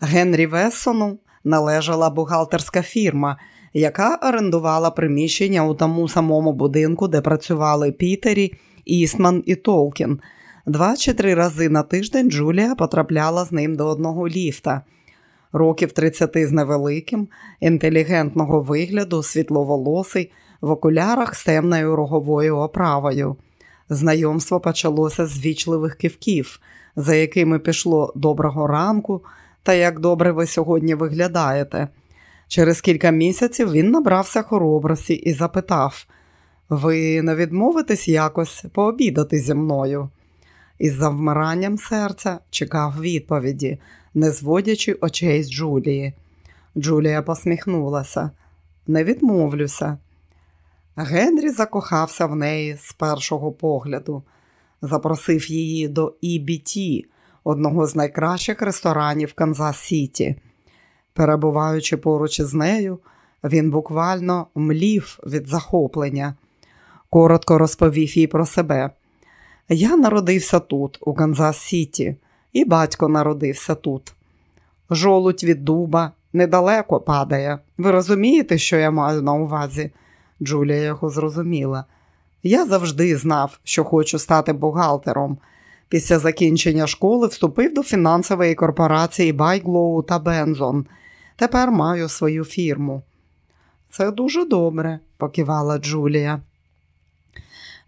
Генрі Вессону належала бухгалтерська фірма, яка орендувала приміщення у тому самому будинку, де працювали Пітері, Істман і Толкін. Два чи три рази на тиждень Джулія потрапляла з ним до одного ліфта. Років 30 з невеликим, інтелігентного вигляду, світловолосий, в окулярах з темною роговою оправою. Знайомство почалося з вічливих кивків, за якими пішло доброго ранку та як добре ви сьогодні виглядаєте. Через кілька місяців він набрався хоробрості і запитав: Ви не відмовитесь якось пообідати зі мною? Із завмиранням серця чекав відповіді, не зводячи очей з Джулії. Джулія посміхнулася. Не відмовлюся. Генрі закохався в неї з першого погляду, запросив її до EBT, одного з найкращих ресторанів Канзас Сіті. Перебуваючи поруч із нею, він буквально млів від захоплення. Коротко розповів їй про себе. Я народився тут, у Канзас Сіті, і батько народився тут. Жолудь від дуба недалеко падає. Ви розумієте, що я маю на увазі? Джулія його зрозуміла. Я завжди знав, що хочу стати бухгалтером. Після закінчення школи вступив до фінансової корпорації Байглоу та Бензон. Тепер маю свою фірму. Це дуже добре, покивала Джулія.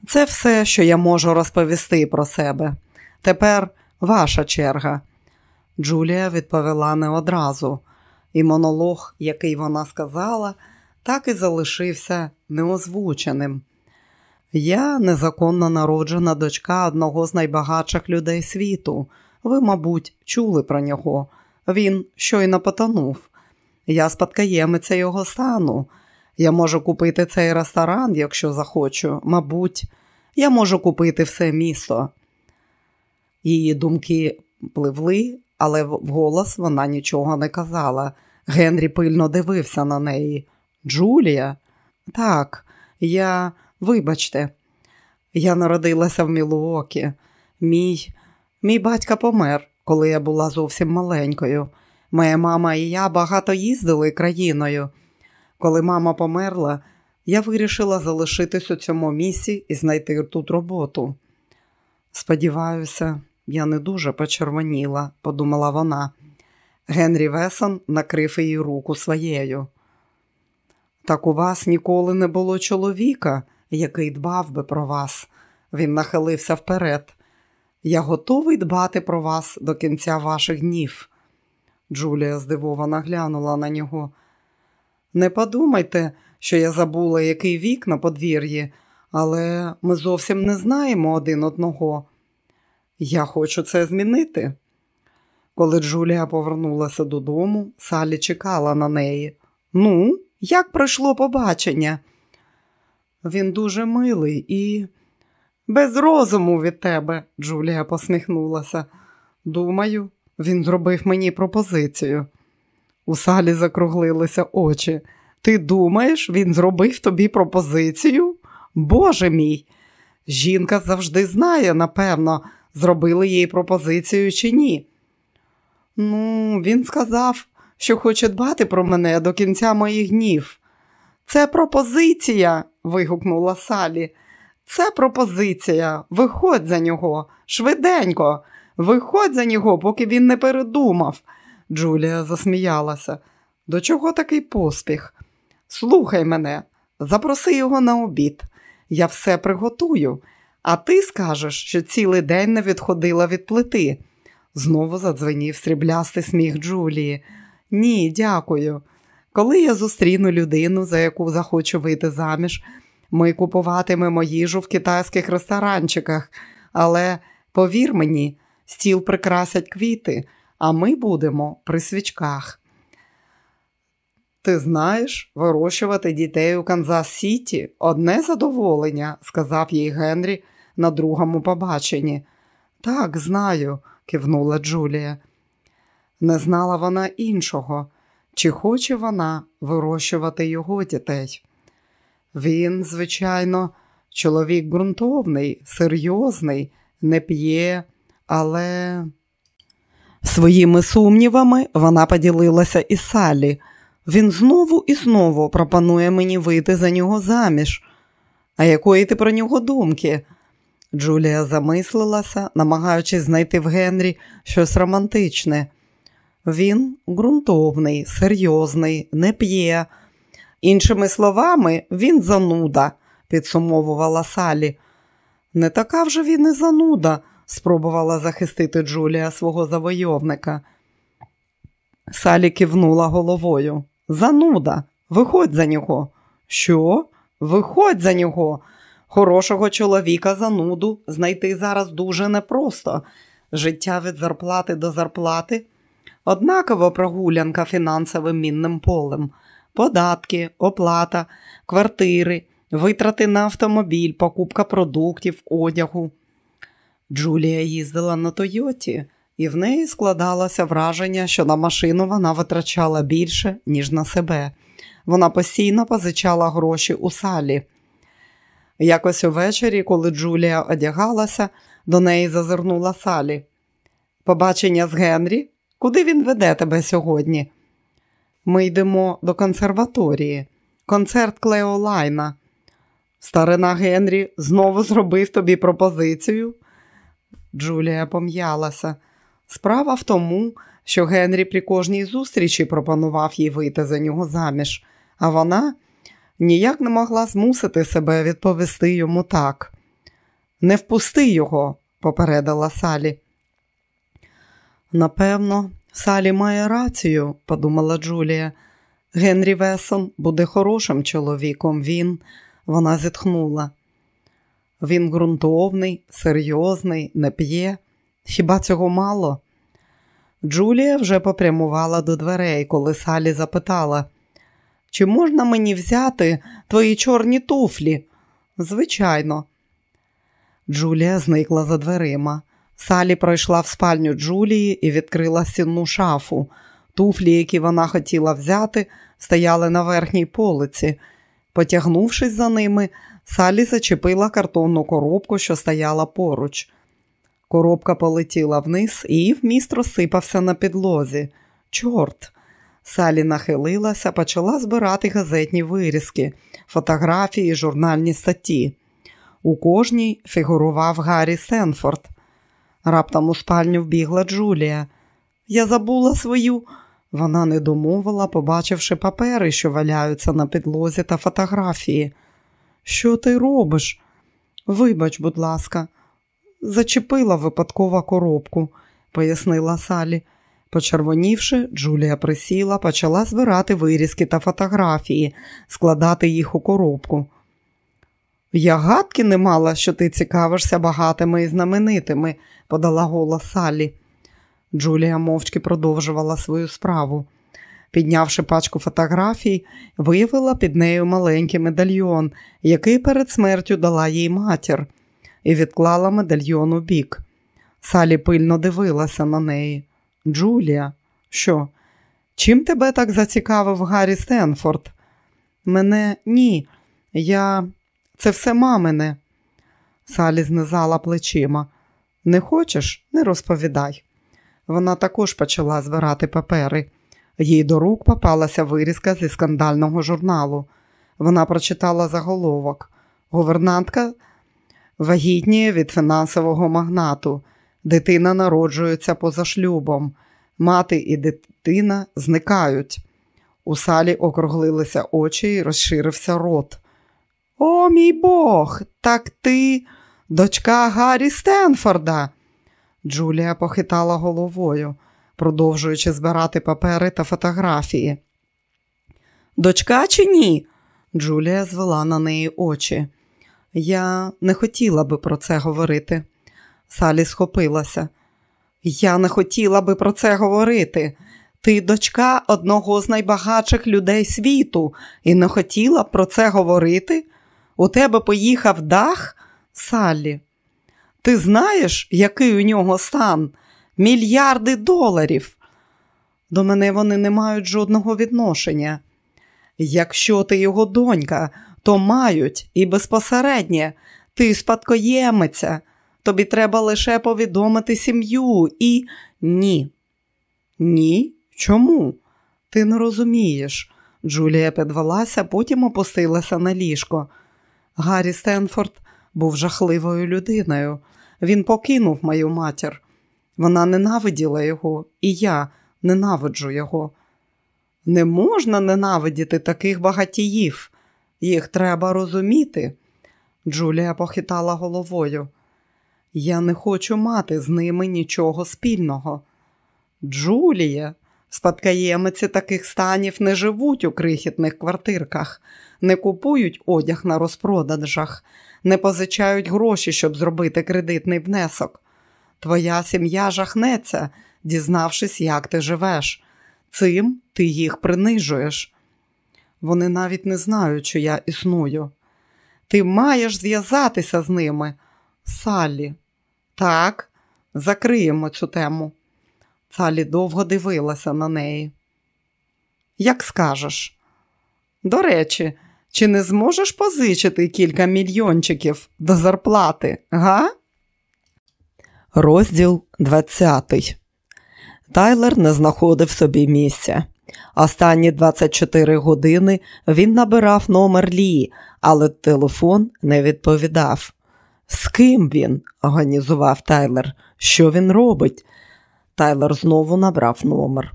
Це все, що я можу розповісти про себе. Тепер ваша черга. Джулія відповіла не одразу, і монолог, який вона сказала, так і залишився неозвученим. Я незаконно народжена дочка одного з найбагатших людей світу. Ви, мабуть, чули про нього. Він щойно потонув. Я спадкоємиця його стану. Я можу купити цей ресторан, якщо захочу. Мабуть, я можу купити все місто. Її думки пливли, але вголос вона нічого не казала. Генрі пильно дивився на неї. Джулія? Так, я, вибачте, я народилася в Мілуокі. Мій мій батько помер, коли я була зовсім маленькою. Моя мама і я багато їздили країною. Коли мама померла, я вирішила залишитись у цьому місці і знайти тут роботу. Сподіваюся, я не дуже почервоніла, подумала вона. Генрі Весон накрив її руку своєю. Так у вас ніколи не було чоловіка, який дбав би про вас. Він нахилився вперед. Я готовий дбати про вас до кінця ваших днів. Джулія здивовано глянула на нього. Не подумайте, що я забула, який вік на подвір'ї, але ми зовсім не знаємо один одного. Я хочу це змінити. Коли Джулія повернулася додому, Салі чекала на неї. Ну, як пройшло побачення? Він дуже милий і без розуму від тебе, Джулія посміхнулася. Думаю, він зробив мені пропозицію. У Салі закруглилися очі. Ти думаєш, він зробив тобі пропозицію? Боже мій! Жінка завжди знає, напевно, зробили їй пропозицію чи ні. Ну, він сказав, що хоче дбати про мене до кінця моїх днів. Це пропозиція. вигукнула Салі. Це пропозиція. Виходь за нього, швиденько, виходь за нього, поки він не передумав. Джулія засміялася. До чого такий поспіх? Слухай мене, запроси його на обід. Я все приготую, а ти скажеш, що цілий день не відходила від плити. Знову задзвенів сріблястий сміх Джулії. Ні, дякую. Коли я зустріну людину, за яку захочу вийти заміж, ми купуватимемо їжу в китайських ресторанчиках, але повір мені, стіл прикрасять квіти, а ми будемо при свічках. Ти знаєш, вирощувати дітей у Канзас Сіті одне задоволення, сказав їй Генрі на другому побаченні. Так, знаю, кивнула Джулія. Не знала вона іншого, чи хоче вона вирощувати його дітей. Він, звичайно, чоловік ґрунтовний, серйозний, не п'є, але Своїми сумнівами вона поділилася із Салі. Він знову і знову пропонує мені вийти за нього заміж. А якої ти про нього думки? Джулія замислилася, намагаючись знайти в Генрі щось романтичне. Він ґрунтовний, серйозний, не п'є. Іншими словами, він зануда, підсумовувала Салі. Не така вже він і зануда, спробувала захистити Джулія свого завойовника. Салі кивнула головою. Зануда, виходь за нього. Що? Виходь за нього. Хорошого чоловіка зануду знайти зараз дуже непросто. Життя від зарплати до зарплати. Однаково прогулянка фінансовим мінним полем, податки, оплата, квартири, витрати на автомобіль, покупка продуктів, одягу. Джулія їздила на Тойоті, і в неї складалося враження, що на машину вона витрачала більше, ніж на себе. Вона постійно позичала гроші у салі. Якось увечері, коли Джулія одягалася, до неї зазирнула Салі. Побачення з Генрі? Куди він веде тебе сьогодні? Ми йдемо до консерваторії, концерт Клео Лайна. Старина Генрі знову зробив тобі пропозицію. Джулія пом'ялася. Справа в тому, що Генрі при кожній зустрічі пропонував їй вийти за нього заміж, а вона ніяк не могла змусити себе відповісти йому так. Не впусти його, попередила Салі. Напевно, Салі має рацію, подумала Джулія. Генрі Весон буде хорошим чоловіком. Він, вона зітхнула. Він ґрунтовний, серйозний, не п'є. Хіба цього мало? Джулія вже попрямувала до дверей, коли Салі запитала, чи можна мені взяти твої чорні туфлі? Звичайно. Джулія зникла за дверима. Салі пройшла в спальню Джулії і відкрила стінну шафу. Туфлі, які вона хотіла взяти, стояли на верхній полиці. Потягнувшись за ними, Салі зачепила картонну коробку, що стояла поруч. Коробка полетіла вниз і вміст розсипався на підлозі. Чорт! Салі нахилилася, почала збирати газетні вирізки, фотографії, журнальні статті. У кожній фігурував Гаррі Сенфорд. Раптом у спальню вбігла Джулія. Я забула свою. Вона не домовила, побачивши папери, що валяються на підлозі та фотографії. Що ти робиш? Вибач, будь ласка, зачепила випадкова коробку, пояснила Салі. Почервонівши, Джулія присіла, почала збирати вирізки та фотографії, складати їх у коробку. Я гадки не мала, що ти цікавишся багатими і знаменитими, подала голос Салі. Джулія мовчки продовжувала свою справу. Піднявши пачку фотографій, виявила під нею маленький медальйон, який перед смертю дала їй матір, і відклала медальйон у бік. Салі пильно дивилася на неї. Джулія, що? Чим тебе так зацікавив Гаррі Стенфорд? Мене ні. Я. Це все мамине. Салі знизала плечима. Не хочеш, не розповідай. Вона також почала збирати папери. Їй до рук попалася вирізка зі скандального журналу. Вона прочитала заголовок. Гувернантка вагітніє від фінансового магнату. Дитина народжується поза шлюбом. Мати і дитина зникають. У салі округлилися очі і розширився рот. О, мій Бог, так ти дочка Гаррі Стенфорда. Джулія похитала головою, продовжуючи збирати папери та фотографії. Дочка чи ні? Джулія звела на неї очі. Я не хотіла би про це говорити. Салі схопилася. Я не хотіла би про це говорити. Ти дочка одного з найбагатших людей світу і не хотіла б про це говорити? У тебе поїхав дах, Саллі. Ти знаєш, який у нього стан? Мільярди доларів. До мене вони не мають жодного відношення. Якщо ти його донька, то мають і безпосереднє. Ти спадкоємиця. Тобі треба лише повідомити сім'ю і ні. Ні. Чому? Ти не розумієш. Джулія підвелася, потім опустилася на ліжко. Гаррі Стенфорд був жахливою людиною. Він покинув мою матір. Вона ненавиділа його, і я ненавиджу його. Не можна ненавидіти таких багатіїв. Їх треба розуміти. Джулія похитала головою. Я не хочу мати з ними нічого спільного. Джулія, спадкоємиці таких станів не живуть у крихітних квартирках, не купують одяг на розпродажах, не позичають гроші, щоб зробити кредитний внесок. Твоя сім'я жахнеться, дізнавшись, як ти живеш. Цим ти їх принижуєш. Вони навіть не знають, що я існую. Ти маєш зв'язатися з ними, Саллі. Так, закриємо цю тему. Салі довго дивилася на неї. Як скажеш? До речі, чи не зможеш позичити кілька мільйончиків до зарплати, га? Розділ 20 Тайлер не знаходив собі місця. Останні 24 години він набирав номер Лі, але телефон не відповідав. З ким він? організував Тайлер. Що він робить? Тайлер знову набрав номер.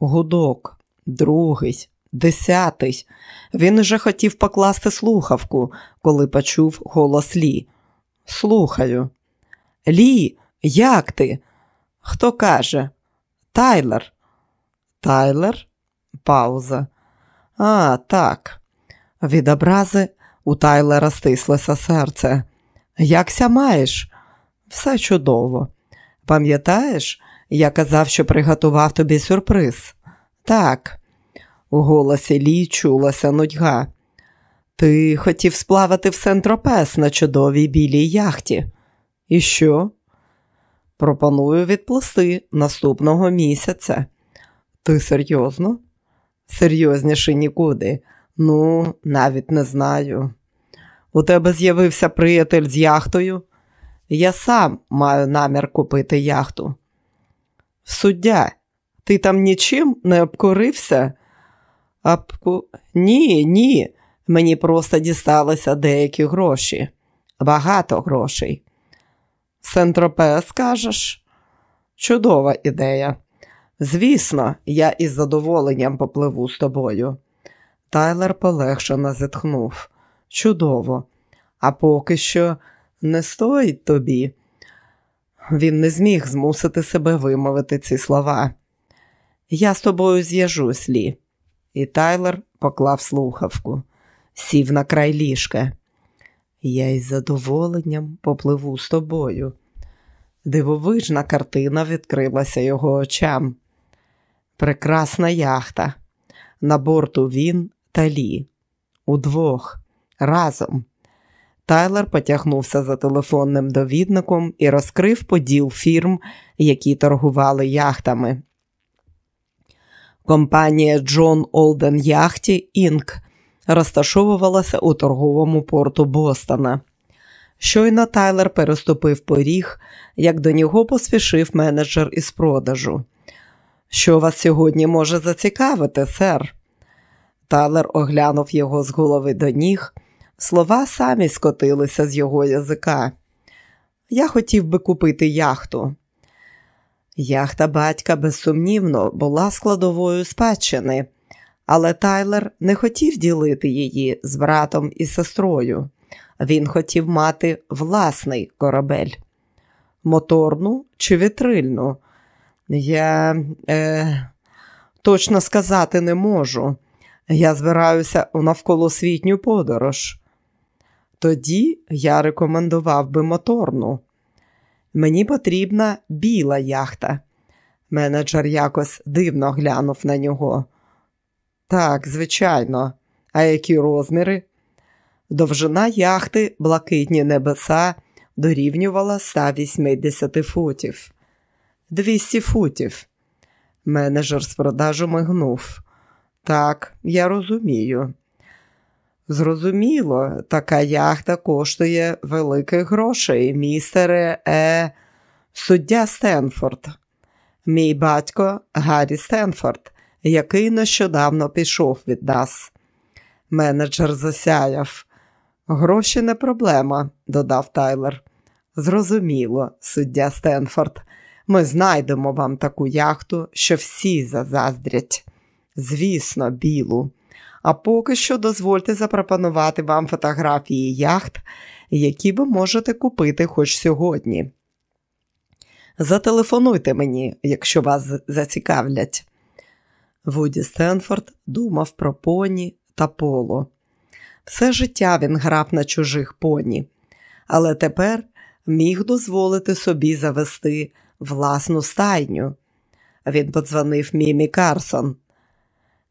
Гудок, другий, десятий. Він уже хотів покласти слухавку, коли почув голос Лі. Слухаю. Лі, як ти? Хто каже? Тайлер. Тайлер? Пауза. А, так. Від образи у Тайлера стислося серце. Якся маєш? Все чудово. Пам'ятаєш, я казав, що приготував тобі сюрприз. Так, у голосі Лі чулася нудьга. Ти хотів сплавати в Сентропес на чудовій білій яхті. І що? Пропоную відплисти наступного місяця. Ти серйозно? Серйозніше нікуди. Ну, навіть не знаю. У тебе з'явився приятель з яхтою? Я сам маю намір купити яхту. Суддя, ти там нічим не обкорився? Обку... Ні, ні. Мені просто дісталися деякі гроші. Багато грошей. Сентропе, скажеш? Чудова ідея. Звісно, я із задоволенням попливу з тобою. Тайлер полегшено зітхнув. Чудово, а поки що не стоїть тобі. Він не зміг змусити себе вимовити ці слова. Я з тобою з'яжусь, Лі. І Тайлер поклав слухавку, сів на край ліжка. Я із задоволенням попливу з тобою. Дивовижна картина відкрилася його очам. Прекрасна яхта. На борту він та Лі. Удвох, разом. Тайлер потягнувся за телефонним довідником і розкрив поділ фірм, які торгували яхтами. Компанія Джон Олден Яхті Інк розташовувалася у торговому порту Бостона. Щойно Тайлер переступив поріг, як до нього поспішив менеджер із продажу. Що вас сьогодні може зацікавити, сер? Тайлер оглянув його з голови до ніг. Слова самі скотилися з його язика. Я хотів би купити яхту. Яхта батька, безсумнівно, була складовою спадщини, але Тайлер не хотів ділити її з братом і сестрою. Він хотів мати власний корабель. Моторну чи вітрильну? Я е, точно сказати не можу. Я збираюся у навколосвітню подорож. Тоді я рекомендував би моторну. Мені потрібна біла яхта. Менеджер якось дивно глянув на нього. Так, звичайно, а які розміри? Довжина яхти блакитні небеса дорівнювала 180 футів. 200 футів. Менеджер з продажу мигнув. Так, я розумію. Зрозуміло, така яхта коштує великих грошей, містере е, суддя Стенфорд. Мій батько Гаррі Стенфорд, який нещодавно пішов від нас. Менеджер засяяв. Гроші не проблема, додав Тайлер. Зрозуміло, суддя Стенфорд. Ми знайдемо вам таку яхту, що всі зазаздрять. Звісно, білу. А поки що дозвольте запропонувати вам фотографії яхт, які ви можете купити хоч сьогодні. Зателефонуйте мені, якщо вас зацікавлять. Вуді Стенфорд думав про поні та поло. Все життя він грав на чужих поні, але тепер міг дозволити собі завести власну стайню. Він подзвонив Мімі Карсон.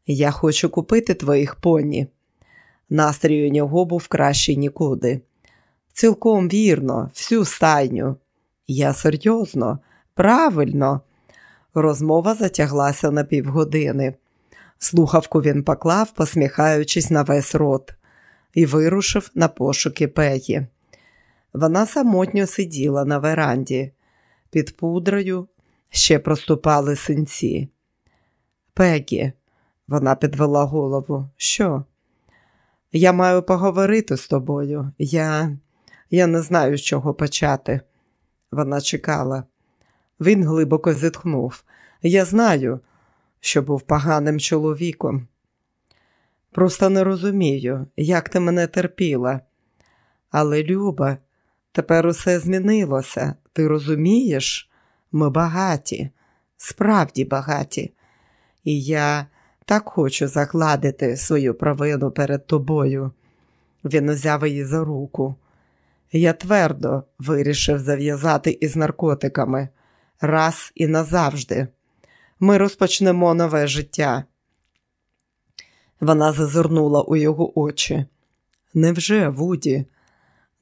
Я хочу купити твоїх поні. Настрій у нього був кращий нікуди. Цілком вірно, всю стайню. Я серйозно, правильно. Розмова затяглася на півгодини. Слухавку він поклав, посміхаючись на весь рот, і вирушив на пошуки Пегі. Вона самотньо сиділа на веранді. Під пудрою ще проступали синці. Пегі, вона підвела голову. Що? Я маю поговорити з тобою. Я Я не знаю, з чого почати. Вона чекала. Він глибоко зітхнув. Я знаю, що був поганим чоловіком. Просто не розумію, як ти мене терпіла. Але, Люба, тепер усе змінилося. Ти розумієш? Ми багаті, справді багаті. І я так хочу загладити свою провину перед тобою. Він узяв її за руку. Я твердо вирішив зав'язати із наркотиками раз і назавжди. Ми розпочнемо нове життя. Вона зазирнула у його очі. Невже, Вуді?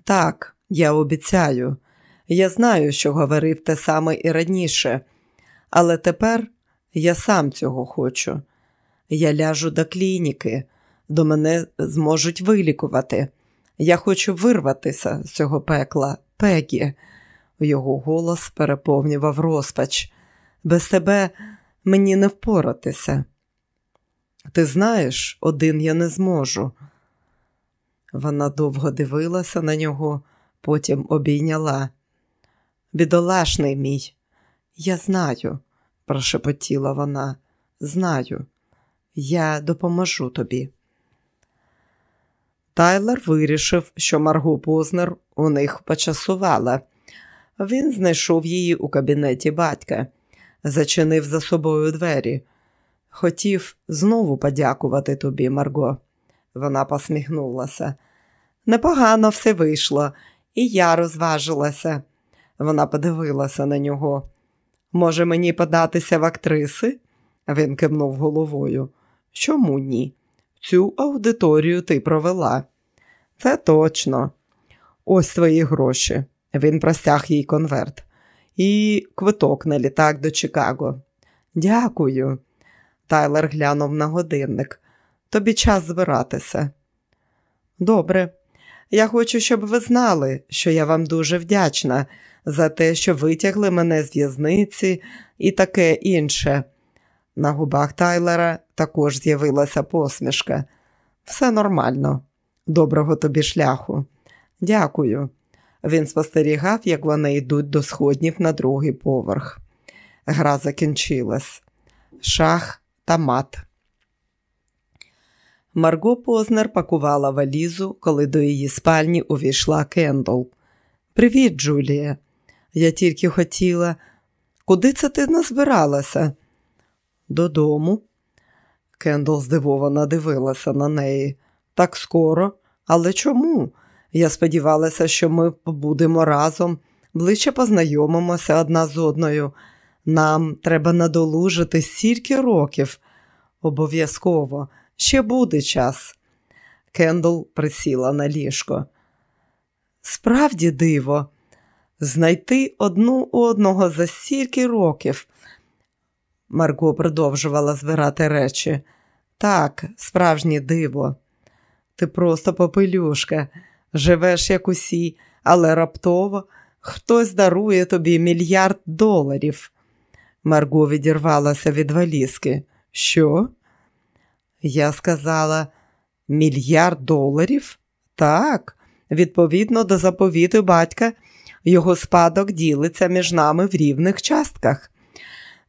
Так, я обіцяю. Я знаю, що говорив те саме і раніше, але тепер я сам цього хочу. Я ляжу до клініки, до мене зможуть вилікувати. Я хочу вирватися з цього пекла, Пегі. Його голос переповнював розпач. Без тебе мені не впоратися. Ти знаєш, один я не зможу. Вона довго дивилася на нього, потім обійняла. Бідолашний мій, я знаю, прошепотіла вона. Знаю, я допоможу тобі. Тайлер вирішив, що Марго Познер у них почасувала. Він знайшов її у кабінеті батька, зачинив за собою двері. Хотів знову подякувати тобі, Марго. Вона посміхнулася. Непогано все вийшло, і я розважилася. Вона подивилася на нього. Може, мені податися в актриси? Він кивнув головою. Чому ні? Цю аудиторію ти провела. Це точно. Ось твої гроші. Він простяг їй конверт. І квиток на літак до Чикаго. Дякую. Тайлер глянув на годинник. Тобі час збиратися. Добре. Я хочу, щоб ви знали, що я вам дуже вдячна за те, що витягли мене з в'язниці і таке інше. На губах Тайлера також з'явилася посмішка. Все нормально. Доброго тобі шляху. Дякую. Він спостерігав, як вони йдуть до сходнів на другий поверх. Гра закінчилась. Шах та мат. Марго Познер пакувала валізу, коли до її спальні увійшла Кендл. Привіт, Джулія. Я тільки хотіла. Куди це ти назбиралася? Додому. Кендл здивовано дивилася на неї. Так скоро, але чому? Я сподівалася, що ми побудемо разом, ближче познайомимося одна з одною. Нам треба надолужити стільки років. Обов'язково, ще буде час. Кендл присіла на ліжко. Справді диво, знайти одне одного за стільки років. Марго продовжувала збирати речі. Так, справжнє диво. Ти просто попелюшка, живеш як усі, але раптово хтось дарує тобі мільярд доларів. Марго відірвалася від валізки. Що? Я сказала, мільярд доларів? Так, відповідно до заповіту батька, його спадок ділиться між нами в рівних частках.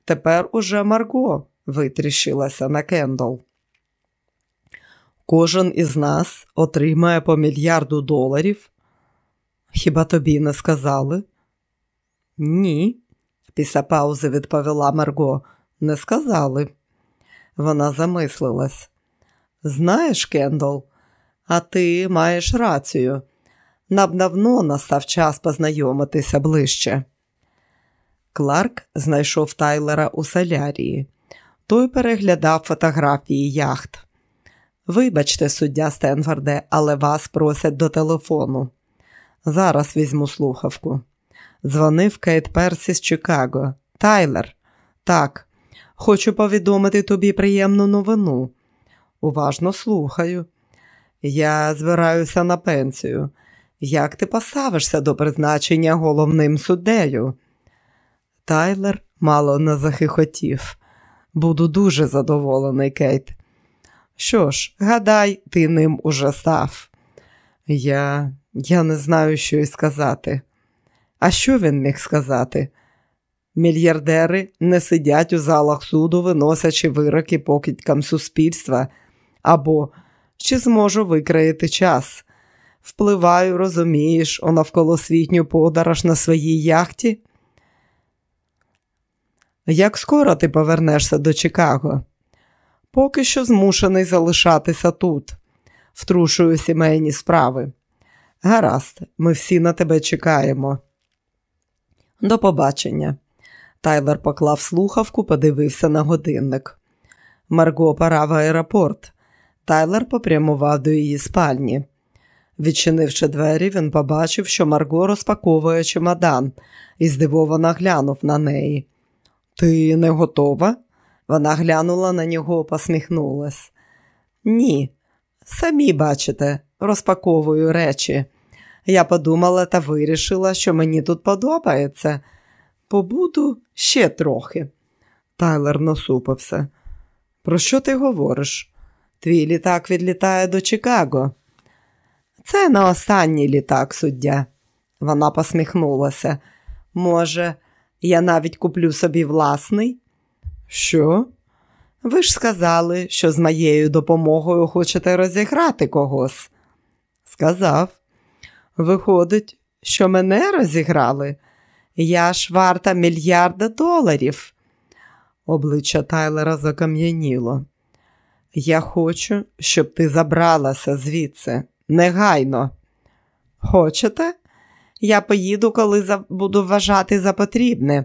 Тепер уже Марго витріщилася на Кендал. Кожен із нас отримає по мільярду доларів. Хіба тобі не сказали? Ні, після паузи відповіла Марго. Не сказали. Вона замислилась. Знаєш, Кендал, а ти маєш рацію. Нам давно настав час познайомитися ближче. Кларк знайшов Тайлера у солярії. Той переглядав фотографії яхт. Вибачте, суддя Стенфорде, але вас просять до телефону. Зараз візьму слухавку. Дзвонив Кейт Персі з Чикаго. Тайлер, так, хочу повідомити тобі приємну новину. Уважно слухаю. Я збираюся на пенсію. Як ти поставишся до призначення головним суддею? Тайлер мало не захихотів. Буду дуже задоволений, Кейт. Що ж, гадай, ти ним уже став. Я я не знаю, що й сказати. А що він міг сказати? Мільярдери не сидять у залах суду, виносячи вироки покидькам суспільства, або чи зможу викраїти час. Впливаю, розумієш, у навколосвітню подорож на своїй яхті. Як скоро ти повернешся до Чикаго? Поки що змушений залишатися тут, втрушую сімейні справи. Гаразд, ми всі на тебе чекаємо. До побачення. Тайлер поклав слухавку, подивився на годинник. Марго пора в аеропорт. Тайлер попрямував до її спальні. Відчинивши двері, він побачив, що Марго розпаковує чемодан і здивовано глянув на неї. Ти не готова? Вона глянула на нього, посміхнулась. Ні, самі бачите, розпаковую речі. Я подумала та вирішила, що мені тут подобається. Побуду ще трохи. Тайлер насупився. Про що ти говориш? Твій літак відлітає до Чикаго. Це не останній літак, суддя. Вона посміхнулася. Може, я навіть куплю собі власний? Що? Ви ж сказали, що з моєю допомогою хочете розіграти когось. Сказав. Виходить, що мене розіграли. Я ж варта мільярда доларів. Обличчя Тайлера закам'яніло. Я хочу, щоб ти забралася звідси. Негайно. Хочете? Я поїду, коли буду вважати за потрібне,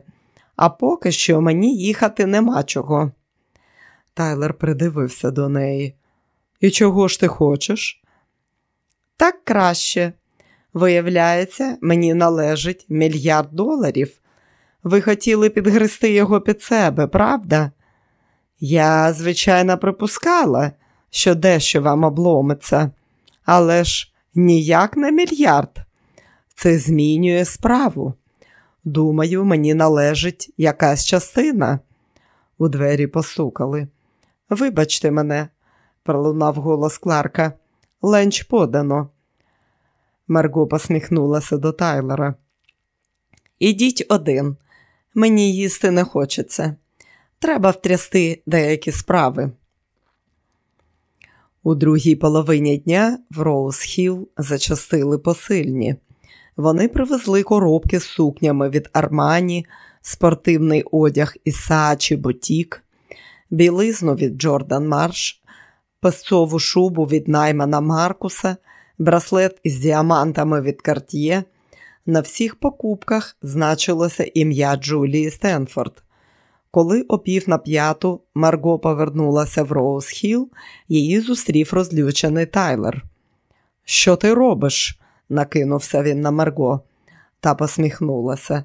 а поки що мені їхати нема чого. Тайлер придивився до неї. І чого ж ти хочеш? Так краще. Виявляється, мені належить мільярд доларів. Ви хотіли підгрести його під себе, правда? Я, звичайно, припускала, що дещо вам обломиться, але ж ніяк не мільярд. Це змінює справу. Думаю, мені належить якась частина. У двері постукали. Вибачте мене, пролунав голос Кларка. Ленч подано. Марго посміхнулася до Тайлера. Ідіть один. Мені їсти не хочеться. Треба втрясти деякі справи. У другій половині дня в Роуз-Хілл зачастили посильні. Вони привезли коробки з сукнями від Армані, спортивний одяг із Саачі Ботік, білизну від Джордан Марш, песцову шубу від Наймана Маркуса, браслет із діамантами від Карт'є. На всіх покупках значилося ім'я Джулії Стенфорд. Коли опів на п'яту Марго повернулася в Роуз-Хілл, її зустрів розлючений Тайлер. Що ти робиш? Накинувся він на Марго та посміхнулася.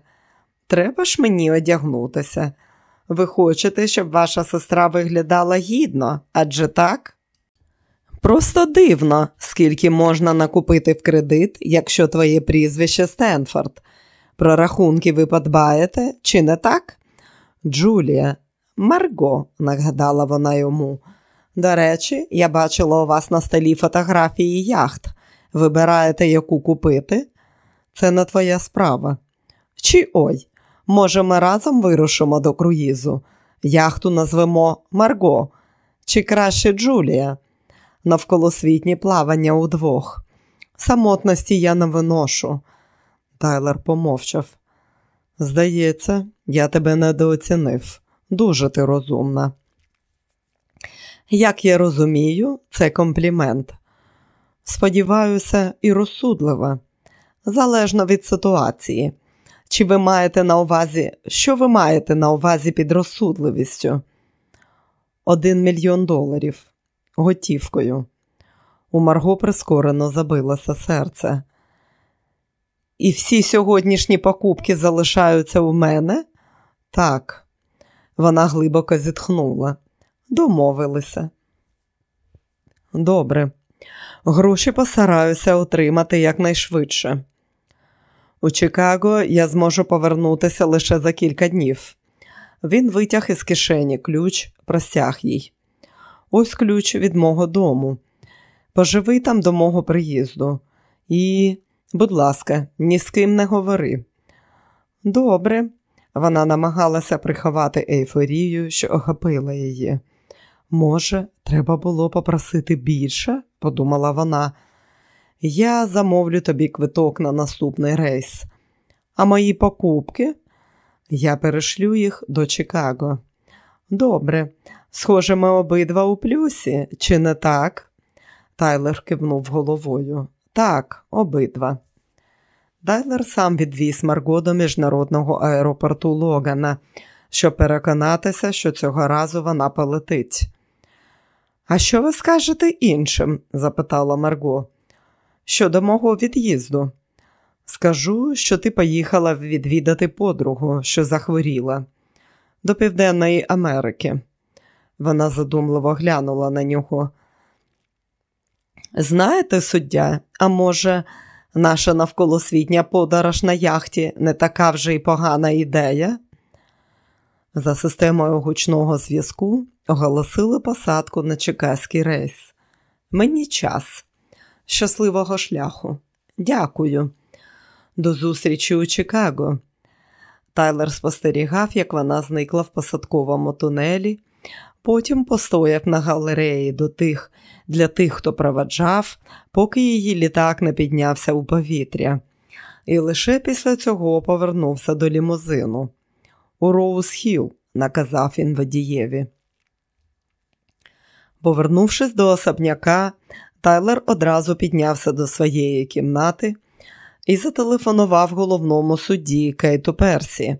Треба ж мені одягнутися. Ви хочете, щоб ваша сестра виглядала гідно, адже так? Просто дивно, скільки можна накупити в кредит, якщо твоє прізвище Стенфорд. Про рахунки ви подбаєте, чи не так? Джулія, Марго, нагадала вона йому. До речі, я бачила у вас на столі фотографії яхт. Вибираєте, яку купити? Це не твоя справа. Чи ой, може, ми разом вирушимо до круїзу? Яхту назвемо Марго, чи краще Джулія, навколосвітні плавання удвох. Самотності я не виношу. Тайлер помовчав. Здається, я тебе недооцінив. Дуже ти розумна. Як я розумію, це комплімент. Сподіваюся, і розсудлива, залежно від ситуації. Чи ви маєте на увазі, що ви маєте на увазі під розсудливістю? Один мільйон доларів готівкою. У Марго прискорено забилося серце. І всі сьогоднішні покупки залишаються у мене? Так, вона глибоко зітхнула. Домовилися. Добре, гроші постараюся отримати якнайшвидше. У Чикаго я зможу повернутися лише за кілька днів. Він витяг із кишені ключ, простяг їй. Ось ключ від мого дому. Поживи там до мого приїзду. І, будь ласка, ні з ким не говори. Добре, вона намагалася приховати ейфорію, що охопила її. Може, треба було попросити більше, подумала вона. Я замовлю тобі квиток на наступний рейс. А мої покупки я перешлю їх до Чикаго. Добре, схоже, ми обидва у плюсі, чи не так? Тайлер кивнув головою. Так, обидва. Тайлер сам відвіз Марго до міжнародного аеропорту Логана, щоб переконатися, що цього разу вона полетить. А що ви скажете іншим? запитала Марго. Щодо мого від'їзду. Скажу, що ти поїхала відвідати подругу, що захворіла, до Південної Америки. Вона задумливо глянула на нього. Знаєте, суддя, а може, наша навколосвітня подорож на яхті не така вже й погана ідея? За системою гучного зв'язку оголосили посадку на чекаський рейс. Мені час. Щасливого шляху. Дякую. До зустрічі у Чикаго. Тайлер спостерігав, як вона зникла в посадковому тунелі, потім постояв на галереї до тих, для тих, хто проваджав, поки її літак не піднявся у повітря, і лише після цього повернувся до лімузину. У Роуз Хіл, наказав він водієві. Повернувшись до особняка, Тайлер одразу піднявся до своєї кімнати і зателефонував головному судді Кейту Персі.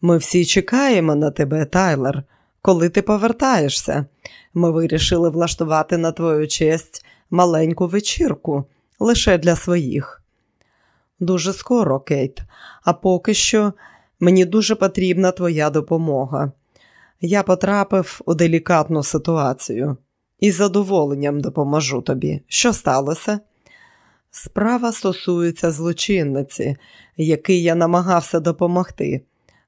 Ми всі чекаємо на тебе, Тайлер. Коли ти повертаєшся, ми вирішили влаштувати на твою честь маленьку вечірку лише для своїх. Дуже скоро, Кейт, а поки що мені дуже потрібна твоя допомога. Я потрапив у делікатну ситуацію і з задоволенням допоможу тобі. Що сталося? Справа стосується злочинниці, який я намагався допомогти.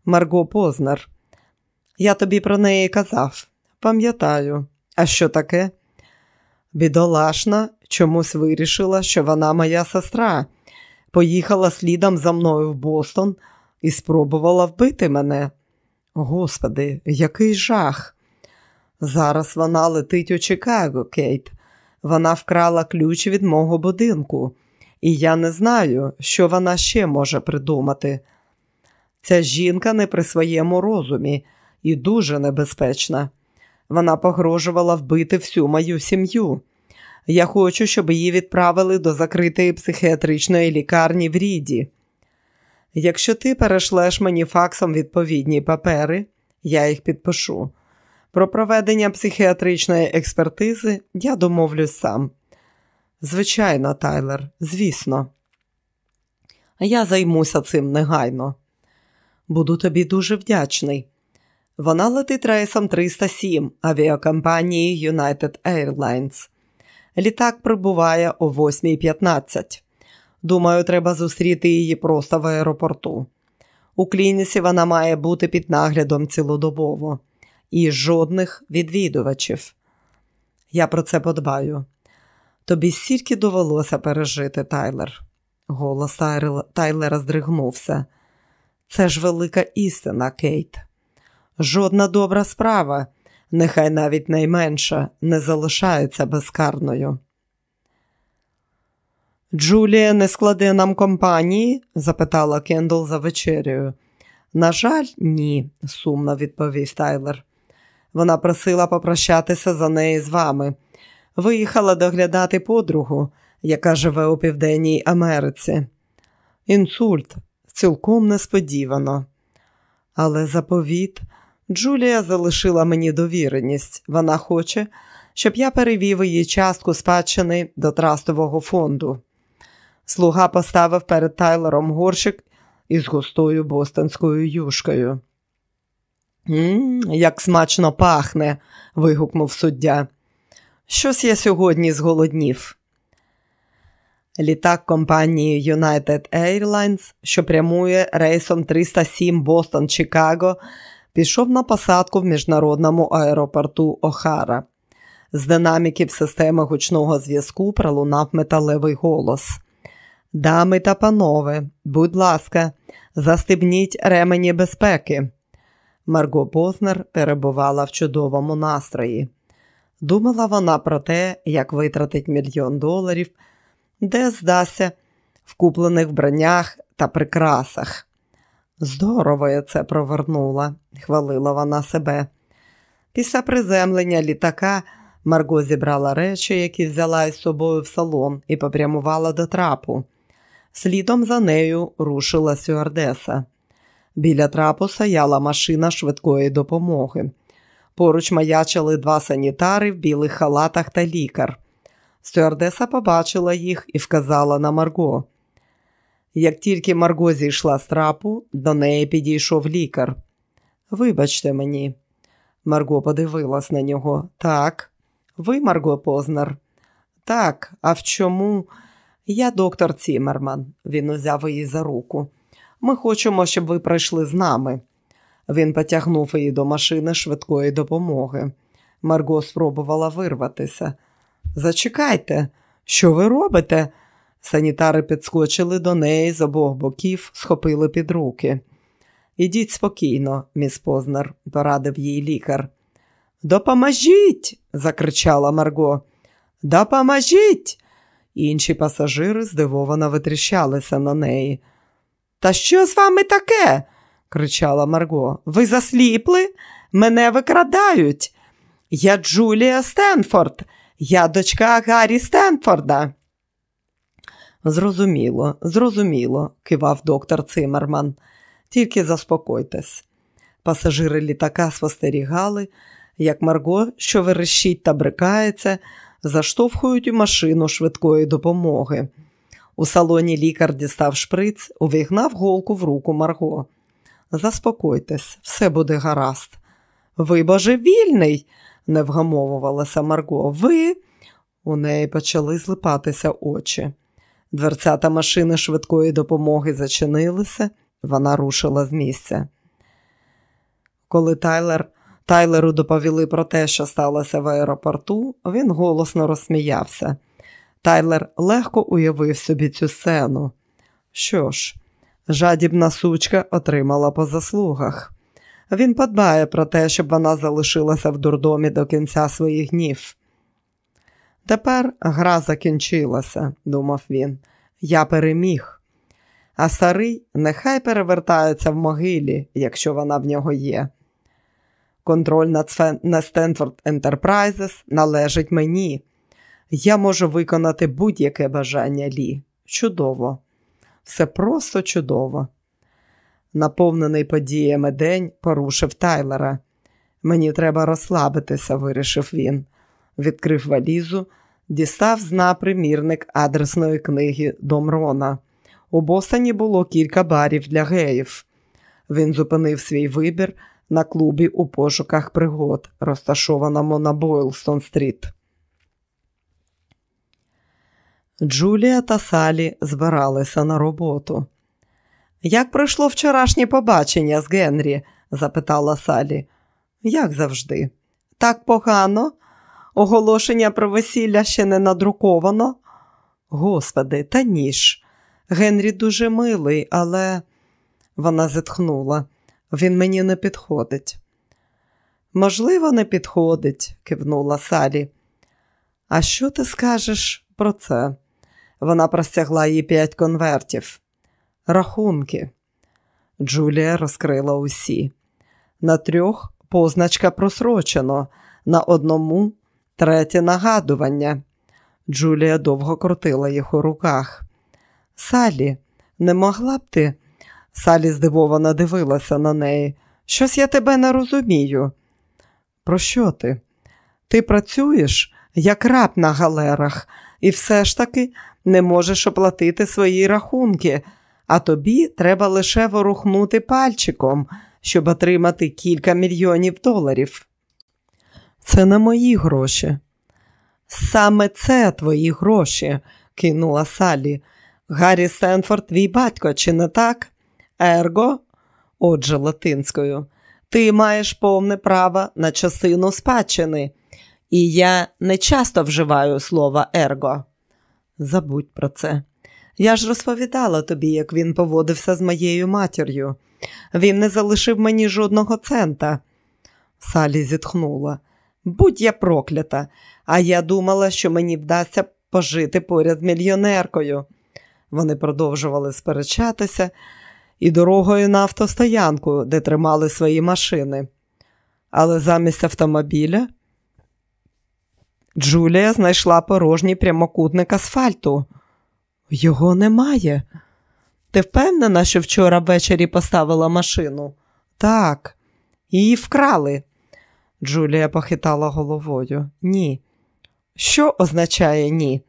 Марго Познер. Я тобі про неї казав. Пам'ятаю, а що таке? Бідолашна чомусь вирішила, що вона моя сестра, поїхала слідом за мною в Бостон і спробувала вбити мене. Господи, який жах! Зараз вона летить у Чикаго, Кейт. Вона вкрала ключ від мого будинку, і я не знаю, що вона ще може придумати. Ця жінка не при своєму розумі і дуже небезпечна. Вона погрожувала вбити всю мою сім'ю. Я хочу, щоб її відправили до закритої психіатричної лікарні в Ріді. Якщо ти перешлеш мені факсом відповідні папери, я їх підпишу. Про проведення психіатричної експертизи я домовлюсь сам. Звичайно, Тайлер, звісно. Я займуся цим негайно. Буду тобі дуже вдячний. Вона летить рейсом 307 авіакомпанії United Airlines. Літак прибуває о 8.15. Думаю, треба зустріти її просто в аеропорту. У клініці вона має бути під наглядом цілодобово і жодних відвідувачів. Я про це подбаю. Тобі стільки довелося пережити, Тайлер. Голос Тайлера здригнувся. Це ж велика істина, Кейт. Жодна добра справа, нехай навіть найменша, не залишається безкарною. Джулія не складе нам компанії? запитала Кендл за вечерею. На жаль, ні, сумно відповів Тайлер. Вона просила попрощатися за неї з вами. Виїхала доглядати подругу, яка живе у Південній Америці. Інсульт цілком несподівано. Але заповіт Джулія залишила мені довіреність. Вона хоче, щоб я перевів її частку спадщини до трастового фонду. Слуга поставив перед Тайлером горщик із густою бостонською юшкою. «М Як смачно пахне. вигукнув суддя. Щось я сьогодні зголоднів. Літак компанії United Airlines, що прямує рейсом 307 Бостон Чикаго, пішов на посадку в міжнародному аеропорту Охара. З динаміків системи гучного зв'язку пролунав металевий голос. Дами та панове, будь ласка, застебніть ремені безпеки. Марго Познер перебувала в чудовому настрої. Думала вона про те, як витратить мільйон доларів, де здасться в куплених вбраннях та прикрасах. Здорово я це провернула, хвалила вона себе. Після приземлення літака Марго зібрала речі, які взяла із собою в салон, і попрямувала до трапу. Слідом за нею рушила Сюардеса. Біля трапу стояла машина швидкої допомоги. Поруч маячили два санітари в білих халатах та лікар. Стюардеса побачила їх і вказала на Марго. Як тільки Марго зійшла з трапу, до неї підійшов лікар. Вибачте мені, Марго подивилась на нього. Так, ви, Марго Познер? Так, а в чому? Я доктор Цімерман, він узяв її за руку. Ми хочемо, щоб ви прийшли з нами. Він потягнув її до машини швидкої допомоги. Марго спробувала вирватися. Зачекайте, що ви робите? Санітари підскочили до неї з обох боків, схопили під руки. Ідіть спокійно, міс Познер, порадив їй лікар. Допоможіть, закричала Марго. Допоможіть. Інші пасажири здивовано витріщалися на неї. Та що з вами таке? кричала Марго. Ви засліпли? Мене викрадають. Я Джулія Стенфорд, я дочка Гаррі Стенфорда. Зрозуміло, зрозуміло, кивав доктор Цимерман. Тільки заспокойтесь. Пасажири літака спостерігали, як Марго, що верещить та брикається, заштовхують у машину швидкої допомоги. У салоні лікар дістав шприц, увігнав голку в руку Марго. Заспокойтесь, все буде гаразд. Ви божевільний, не вгамовувалася Марго. Ви. У неї почали злипатися очі. Дверцята машини швидкої допомоги зачинилися, вона рушила з місця. Коли Тайлер, Тайлеру доповіли про те, що сталося в аеропорту, він голосно розсміявся. Тайлер легко уявив собі цю сцену. Що ж, жадібна сучка отримала по заслугах. Він подбає про те, щоб вона залишилася в дурдомі до кінця своїх днів. Тепер гра закінчилася, думав він. Я переміг. А старий нехай перевертається в могилі, якщо вона в нього є. Контроль над Стенфорд Enterprises належить мені. Я можу виконати будь-яке бажання Лі. Чудово, все просто чудово. Наповнений подіями день порушив Тайлера. Мені треба розслабитися, вирішив він. Відкрив валізу, дістав зна примірник адресної книги Домрона. У Бостоні було кілька барів для геїв. Він зупинив свій вибір на клубі у пошуках пригод, розташованому на Бойлстон Стріт. Джулія та Салі збиралися на роботу. Як пройшло вчорашнє побачення з Генрі? запитала Салі. Як завжди. Так погано. Оголошення про весілля ще не надруковано. Господи, та ніж. Генрі дуже милий, але вона зітхнула. Він мені не підходить. Можливо, не підходить, кивнула Салі. А що ти скажеш про це? Вона простягла їй п'ять конвертів. Рахунки. Джулія розкрила усі. На трьох позначка просрочено, на одному третє нагадування. Джулія довго крутила їх у руках. Салі, не могла б ти? Салі здивовано дивилася на неї. Щось я тебе не розумію. Про що ти? Ти працюєш як раб на галерах, і все ж таки не можеш оплатити свої рахунки, а тобі треба лише ворухнути пальчиком, щоб отримати кілька мільйонів доларів. Це не мої гроші. Саме це твої гроші, кинула Салі. Гаррі Стенфорд, твій батько, чи не так? Ерго, отже, латинською, ти маєш повне право на частину спадщини, і я не часто вживаю слово ерго. Забудь про це. Я ж розповідала тобі, як він поводився з моєю матір'ю. Він не залишив мені жодного цента. Салі зітхнула. Будь я проклята, а я думала, що мені вдасться пожити поряд з мільйонеркою. Вони продовжували сперечатися і дорогою на автостоянку, де тримали свої машини. Але замість автомобіля Джулія знайшла порожній прямокутник асфальту. Його немає. Ти впевнена, що вчора ввечері поставила машину? Так, її вкрали. Джулія похитала головою. Ні. Що означає ні?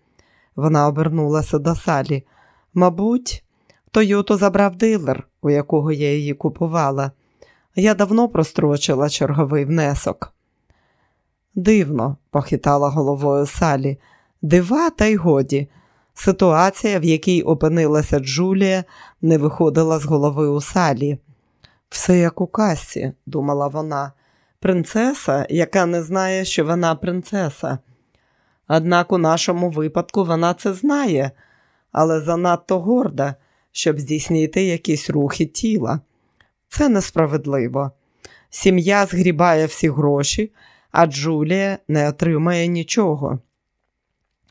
Вона обернулася до салі. Мабуть, Тойоту забрав дилер, у якого я її купувала. Я давно прострочила черговий внесок. Дивно, похитала головою Салі. Дива, та й годі. Ситуація, в якій опинилася Джулія, не виходила з голови у Салі. Все як у касі, думала вона, принцеса, яка не знає, що вона принцеса. Однак у нашому випадку вона це знає, але занадто горда, щоб здійснити якісь рухи тіла. Це несправедливо. Сім'я згрібає всі гроші, а Джулія не отримає нічого.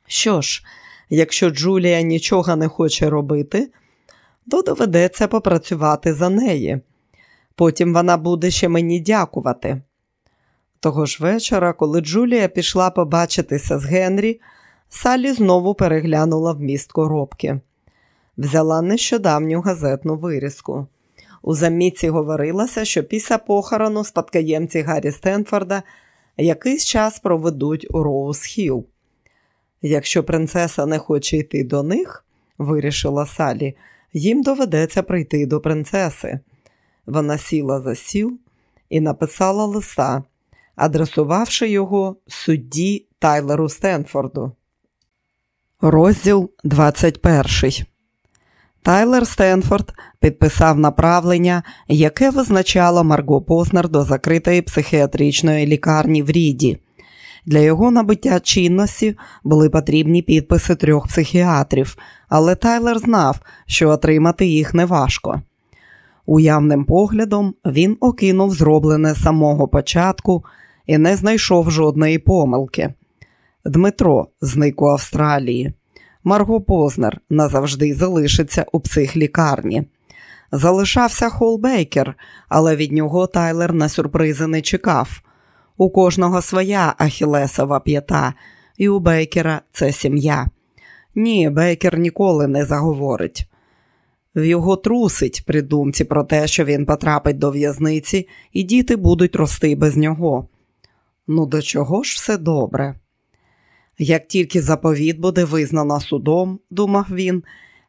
Що ж, якщо Джулія нічого не хоче робити, то доведеться попрацювати за неї. Потім вона буде ще мені дякувати. Того ж вечора, коли Джулія пішла побачитися з Генрі, Салі знову переглянула вміст коробки. Взяла нещодавню газетну вирізку. У замітці говорилося, що після похорону спадкоємці Гаррі Стенфорда якийсь час проведуть у Роуз Хілл. Якщо принцеса не хоче йти до них, вирішила Салі, їм доведеться прийти до принцеси. Вона сіла за сіл і написала листа, адресувавши його судді Тайлеру Стенфорду. Розділ 21 Тайлер Стенфорд підписав направлення, яке визначало Марго Познер до закритої психіатричної лікарні в Ріді. Для його набуття чинності були потрібні підписи трьох психіатрів, але Тайлер знав, що отримати їх неважко. Уявним поглядом він окинув зроблене з самого початку і не знайшов жодної помилки. Дмитро зник у Австралії. Марго Познер назавжди залишиться у психлікарні. Залишався Холбейкер, але від нього Тайлер на сюрпризи не чекав. У кожного своя Ахілесова п'ята, і у Бейкера це сім'я. Ні, Бейкер ніколи не заговорить. В його трусить при думці про те, що він потрапить до в'язниці, і діти будуть рости без нього. Ну, до чого ж все добре? Як тільки заповіт буде визнано судом, думав він,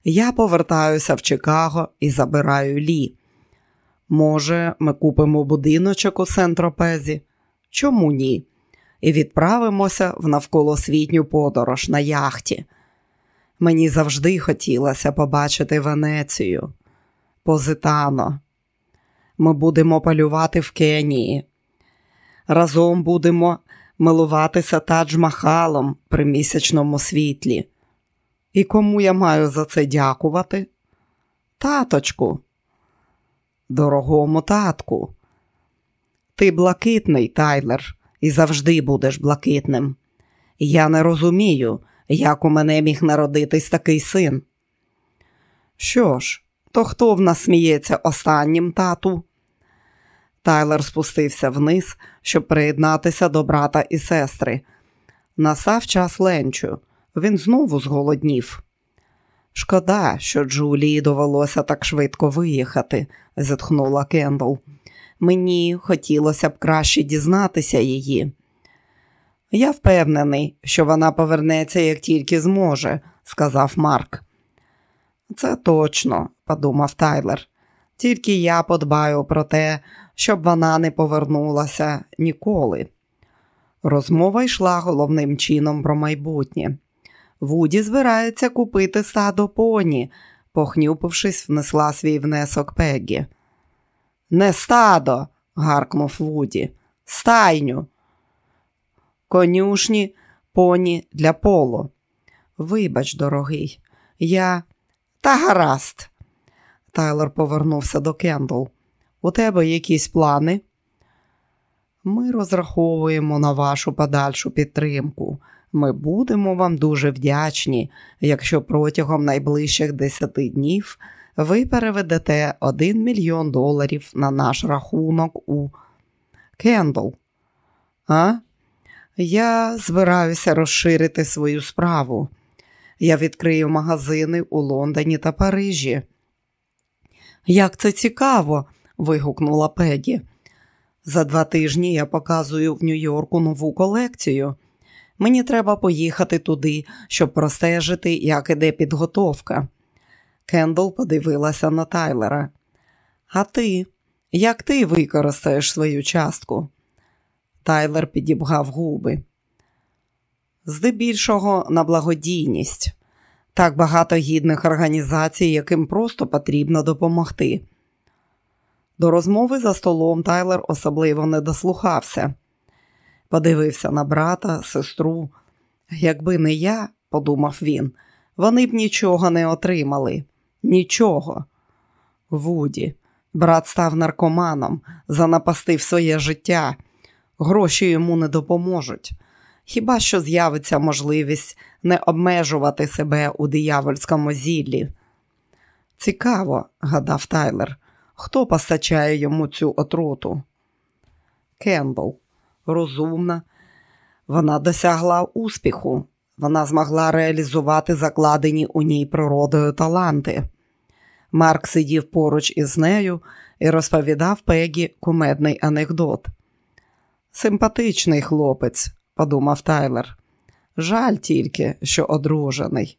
я повертаюся в Чикаго і забираю Лі. Може, ми купимо будиночок у Сентропезі? Чому ні? І відправимося в навколосвітню подорож на яхті. Мені завжди хотілося побачити Венецію. Позитано. Ми будемо полювати в Кенії. Разом будемо милуватися Тадж-Махалом при місячному світлі. І кому я маю за це дякувати? Таточку, дорогому татку. Ти блакитний, Тайлер, і завжди будеш блакитним. Я не розумію, як у мене міг народитись такий син. Що ж, то хто в нас сміється останнім тату? Тайлер спустився вниз, щоб приєднатися до брата і сестри. Настав час ленчу. Він знову зголоднів. Шкода, що Джулії довелося так швидко виїхати, зітхнула Кендл. Мені хотілося б краще дізнатися її. Я впевнений, що вона повернеться, як тільки зможе, сказав Марк. Це точно, подумав Тайлер. Тільки я подбаю про те, щоб вона не повернулася ніколи. Розмова йшла головним чином про майбутнє. Вуді збирається купити стадо поні, похнюпившись, внесла свій внесок Пеггі. Не стадо, гаркнув Вуді, стайню. Конюшні поні для поло. Вибач, дорогий, я та гаразд. Тайлер повернувся до Кендл. У тебе якісь плани? Ми розраховуємо на вашу подальшу підтримку. Ми будемо вам дуже вдячні, якщо протягом найближчих десяти днів ви переведете 1 мільйон доларів на наш рахунок у Кендл. А? Я збираюся розширити свою справу. Я відкрию магазини у Лондоні та Парижі. Як це цікаво, вигукнула Пеггі. За два тижні я показую в Нью-Йорку нову колекцію. Мені треба поїхати туди, щоб простежити, як іде підготовка. Кендл подивилася на Тайлера. А ти, як ти використаєш свою частку? Тайлер підібгав губи. Здебільшого на благодійність. Так багато гідних організацій, яким просто потрібно допомогти. До розмови за столом Тайлер особливо не дослухався. Подивився на брата, сестру. Якби не я, подумав він, вони б нічого не отримали. Нічого. Вуді, брат став наркоманом, занапастив своє життя. Гроші йому не допоможуть. Хіба що з'явиться можливість не обмежувати себе у диявольському зіллі? Цікаво, гадав Тайлер, хто постачає йому цю отруту? Кембл, розумна. Вона досягла успіху, вона змогла реалізувати закладені у ній природою таланти. Марк сидів поруч із нею і розповідав Пегі кумедний анекдот. Симпатичний хлопець, подумав Тайлер. Жаль тільки, що одружений.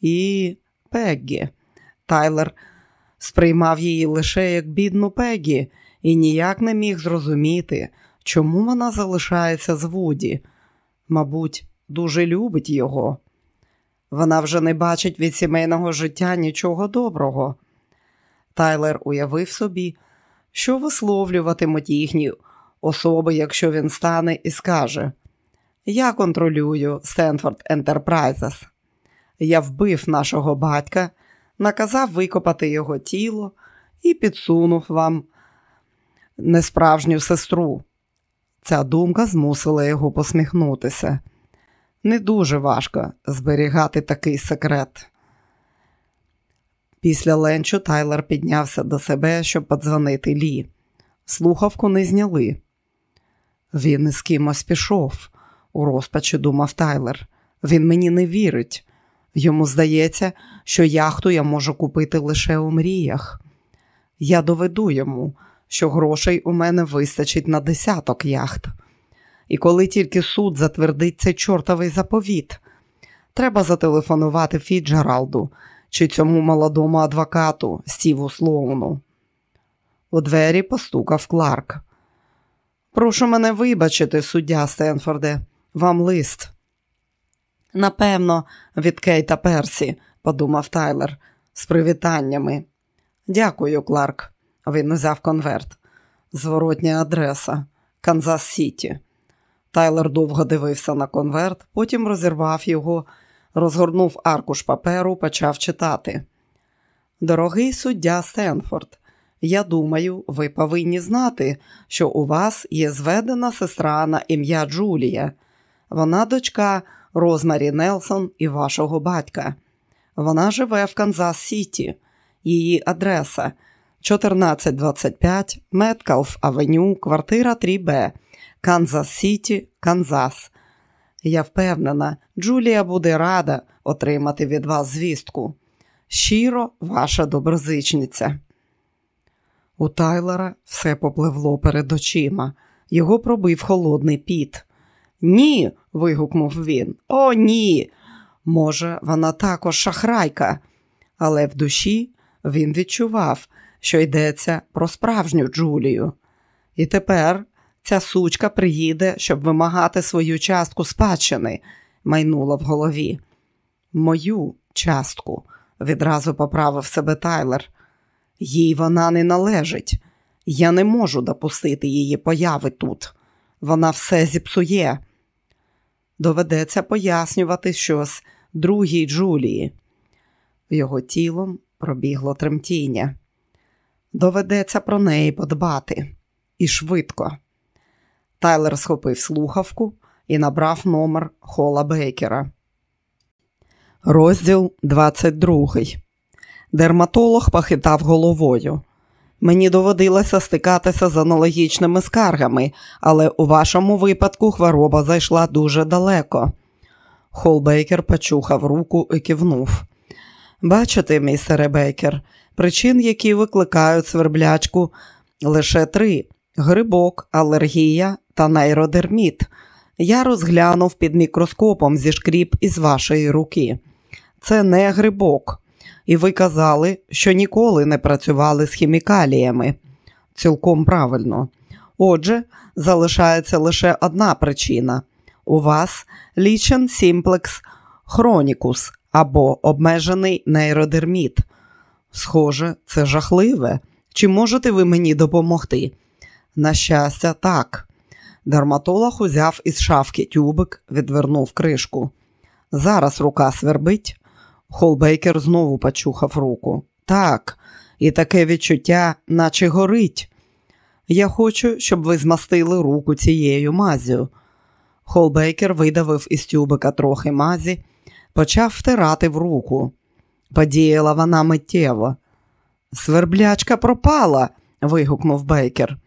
І Пеггі. Тайлер сприймав її лише як бідну Пеггі і ніяк не міг зрозуміти, чому вона залишається з Вуді. Мабуть, дуже любить його. Вона вже не бачить від сімейного життя нічого доброго. Тайлер уявив собі, що висловлюватимуть їхні особи, якщо він стане і скаже: Я контролюю Стенфорд Enterprises. Я вбив нашого батька, наказав викопати його тіло і підсунув вам несправжню сестру. Ця думка змусила його посміхнутися. Не дуже важко зберігати такий секрет. Після ленчу Тайлер піднявся до себе, щоб подзвонити Лі. Слухавку не зняли. Він із кимось пішов, у розпачі думав Тайлер. Він мені не вірить. Йому здається, що яхту я можу купити лише у мріях. Я доведу йому, що грошей у мене вистачить на десяток яхт. І коли тільки суд затвердить цей чортовий заповіт, треба зателефонувати Фіджералду чи цьому молодому адвокату Стіву Слоуну. У двері постукав Кларк. Прошу мене вибачити, суддя Стенфорде, вам лист. Напевно, від Кейта Персі, подумав Тайлер, з привітаннями. Дякую, Кларк. Він узяв конверт. Зворотня адреса Канзас Сіті. Тайлер довго дивився на конверт, потім розірвав його, розгорнув аркуш паперу, почав читати. Дорогий суддя Стенфорд, я думаю, ви повинні знати, що у вас є зведена сестра на ім'я Джулія. Вона дочка Розмарі Нелсон і вашого батька. Вона живе в Канзас Сіті. Її адреса 1425 Меткалф Авеню, квартира 3Б, Канзас Сіті, Канзас. Я впевнена, Джулія буде рада отримати від вас звістку. Щиро, ваша доброзичниця. У Тайлера все попливло перед очима. Його пробив холодний піт. Ні. вигукнув він. О, ні. Може, вона також шахрайка, але в душі він відчував, що йдеться про справжню Джулію. І тепер ця сучка приїде, щоб вимагати свою частку спадщини, майнула в голові. Мою частку, відразу поправив себе Тайлер. Їй вона не належить. Я не можу допустити її появи тут. Вона все зіпсує. Доведеться пояснювати щось другій Джулії. Його тілом пробігло тремтіння. Доведеться про неї подбати. І швидко. Тайлер схопив слухавку і набрав номер Хола Бейкера. Розділ 22 Дерматолог похитав головою. Мені доводилося стикатися з аналогічними скаргами, але у вашому випадку хвороба зайшла дуже далеко. Холбейкер почухав руку і кивнув. Бачите, містере Бейкер, причин, які викликають сверблячку, лише три: грибок, алергія та нейродерміт. Я розглянув під мікроскопом зі шкріп із вашої руки. Це не грибок і ви казали, що ніколи не працювали з хімікаліями. Цілком правильно. Отже, залишається лише одна причина: у вас лічен сімплекс хронікус або обмежений нейродерміт. Схоже, це жахливе. Чи можете ви мені допомогти? На щастя, так. Дерматолог узяв із шафки тюбик, відвернув кришку. Зараз рука свербить. Холбейкер знову почухав руку. Так, і таке відчуття, наче горить. Я хочу, щоб ви змастили руку цією мазю. Холбейкер видавив із тюбика трохи мазі, почав втирати в руку. Подіяла вона миттєво. Сверблячка пропала. вигукнув Бейкер.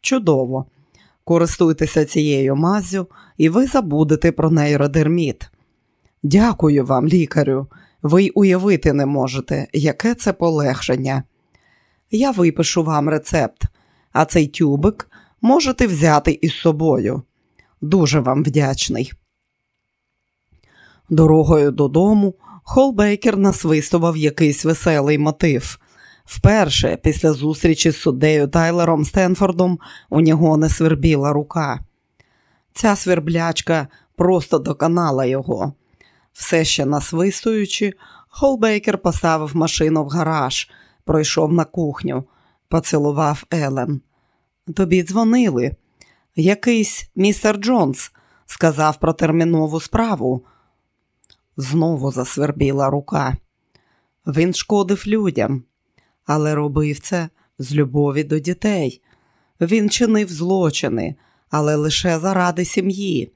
Чудово. Користуйтеся цією мазю, і ви забудете про нейродерміт. Дякую вам, лікарю. Ви й уявити не можете, яке це полегшення. Я випишу вам рецепт, а цей тюбик можете взяти із собою. Дуже вам вдячний. Дорогою додому Холбейкер насвистував якийсь веселий мотив. Вперше, після зустрічі з суддею Тайлером Стенфордом, у нього не свербіла рука. Ця сверблячка просто доконала його. Все ще насвистуючи, Холбейкер поставив машину в гараж, пройшов на кухню, поцілував Елен. Тобі дзвонили. Якийсь містер Джонс сказав про термінову справу. Знову засвербіла рука. Він шкодив людям, але робив це з любові до дітей. Він чинив злочини, але лише заради сім'ї.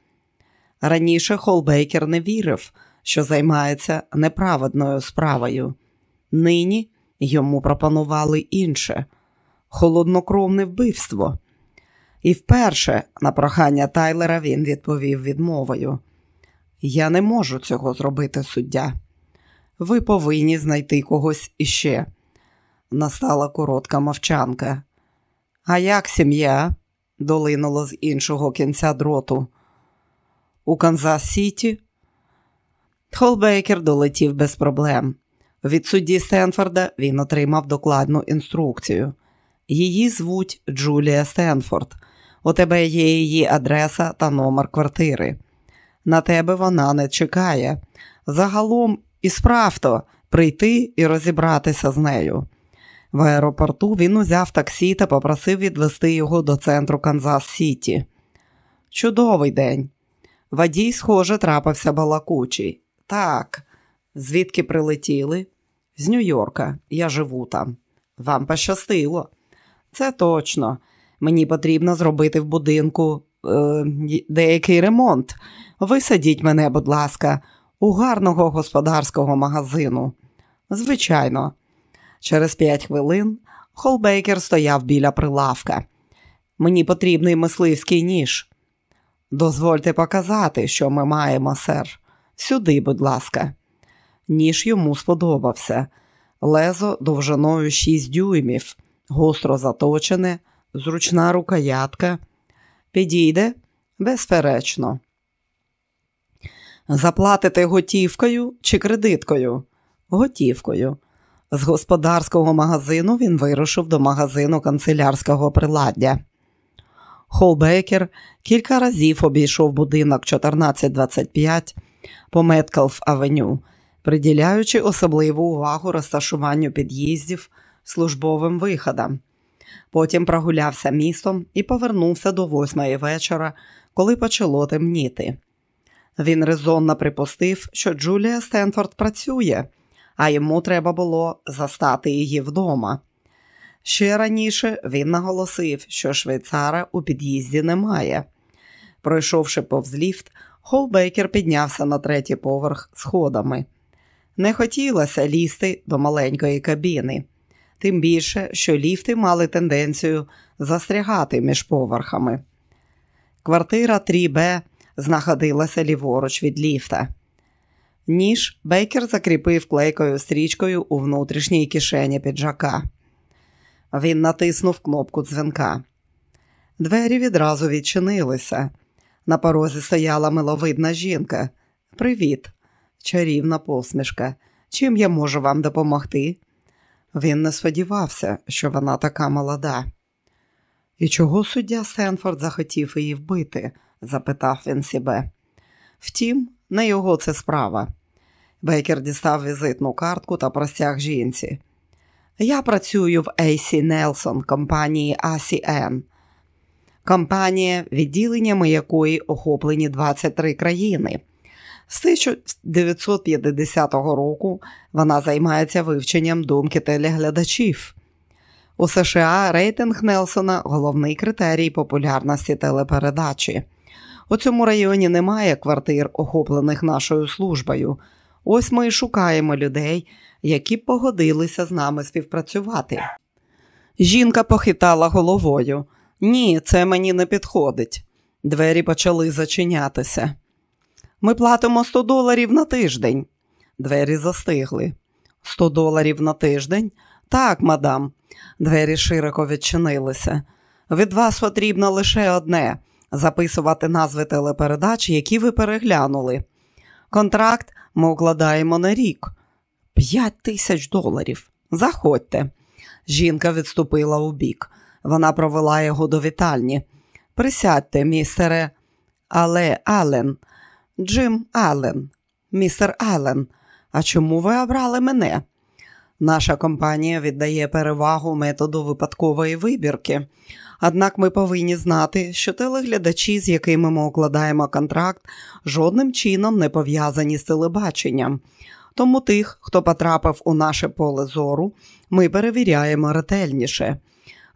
Раніше Холбейкер не вірив, що займається неправедною справою. Нині йому пропонували інше холоднокровне вбивство. І вперше на прохання Тайлера він відповів відмовою: Я не можу цього зробити суддя. Ви повинні знайти когось іще. Настала коротка мовчанка. А як сім'я? долинуло з іншого кінця дроту. У Канзас Сіті Холбейкер долетів без проблем. Від судді Стенфорда він отримав докладну інструкцію. Її звуть Джулія Стенфорд. У тебе є її адреса та номер квартири. На тебе вона не чекає. Загалом і справто прийти і розібратися з нею. В аеропорту він узяв таксі та попросив відвести його до центру Канзас Сіті. Чудовий день. Водій, схоже, трапився балакучий. Так, звідки прилетіли? З Нью-Йорка. Я живу там. Вам пощастило. Це точно. Мені потрібно зробити в будинку е, деякий ремонт. Висадіть мене, будь ласка, у гарного господарського магазину. Звичайно, через п'ять хвилин Холбейкер стояв біля прилавка. Мені потрібний мисливський ніж. Дозвольте показати, що ми маємо, сер. Сюди, будь ласка. Ніж йому сподобався. Лезо довжиною 6 дюймів, гостро заточене, зручна рукоятка. Підійде? Безперечно. Заплатите готівкою чи кредиткою? Готівкою. З господарського магазину він вирушив до магазину канцелярського приладдя. Холбекер кілька разів обійшов будинок 1425 по Меткалф Авеню, приділяючи особливу увагу розташуванню під'їздів службовим виходам. Потім прогулявся містом і повернувся до восьмої вечора, коли почало темніти. Він резонно припустив, що Джулія Стенфорд працює, а йому треба було застати її вдома. Ще раніше він наголосив, що швейцара у під'їзді немає. Пройшовши повз ліфт, Холбейкер піднявся на третій поверх сходами. Не хотілося лізти до маленької кабіни, тим більше, що ліфти мали тенденцію застрягати між поверхами. Квартира 3Б знаходилася ліворуч від ліфта. Ніж Бейкер закріпив клейкою стрічкою у внутрішній кишені піджака. Він натиснув кнопку дзвінка. Двері відразу відчинилися. На порозі стояла миловидна жінка. Привіт, чарівна посмішка. Чим я можу вам допомогти? Він не сподівався, що вона така молода. І чого суддя Сенфорд захотів її вбити? запитав він себе. Втім, не його це справа. Бейкер дістав візитну картку та простяг жінці. Я працюю в AC Нелсон компанії ACN. Компанія, відділеннями якої охоплені 23 країни. З 1950 року вона займається вивченням думки телеглядачів. У США рейтинг Нелсона головний критерій популярності телепередачі. У цьому районі немає квартир, охоплених нашою службою. Ось ми і шукаємо людей, які погодилися з нами співпрацювати. Жінка похитала головою. Ні, це мені не підходить. Двері почали зачинятися. Ми платимо 100 доларів на тиждень. Двері застигли. 100 доларів на тиждень? Так, мадам. Двері широко відчинилися. Від вас потрібно лише одне записувати назви телепередач, які ви переглянули. Контракт ми укладаємо на рік. П'ять тисяч доларів. Заходьте. Жінка відступила у бік. Вона провела його до вітальні. Присядьте, містере, але Ален, Джим Аллен. Містер Аллен, а чому ви обрали мене? Наша компанія віддає перевагу методу випадкової вибірки. Однак ми повинні знати, що телеглядачі, з якими ми укладаємо контракт, жодним чином не пов'язані з телебаченням. Тому тих, хто потрапив у наше поле зору, ми перевіряємо ретельніше.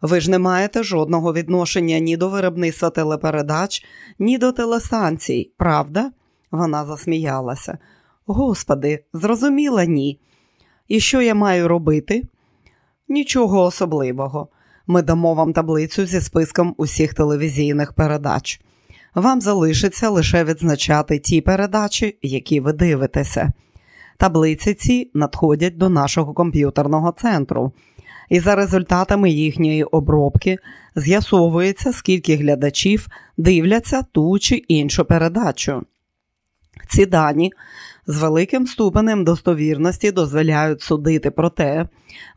Ви ж не маєте жодного відношення ні до виробництва телепередач, ні до телестанцій, правда? Вона засміялася. Господи, зрозуміла ні. І що я маю робити? Нічого особливого. Ми дамо вам таблицю зі списком усіх телевізійних передач. Вам залишиться лише відзначати ті передачі, які ви дивитеся. Таблиці ці надходять до нашого комп'ютерного центру, і за результатами їхньої обробки з'ясовується, скільки глядачів дивляться ту чи іншу передачу. Ці дані з великим ступенем достовірності дозволяють судити про те,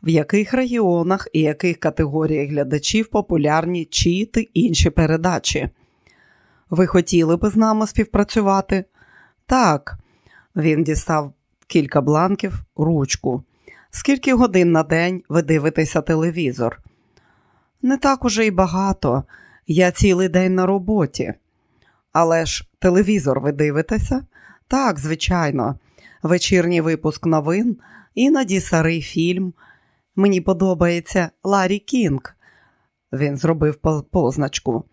в яких регіонах і яких категоріях глядачів популярні чи ти інші передачі. Ви хотіли би з нами співпрацювати? Так, він дістав кілька бланків, ручку. Скільки годин на день ви дивитеся телевізор? Не так уже й багато. Я цілий день на роботі. Але ж телевізор ви дивитеся? Так, звичайно, вечірній випуск новин, іноді старий фільм. Мені подобається Ларі Кінг. Він зробив позначку.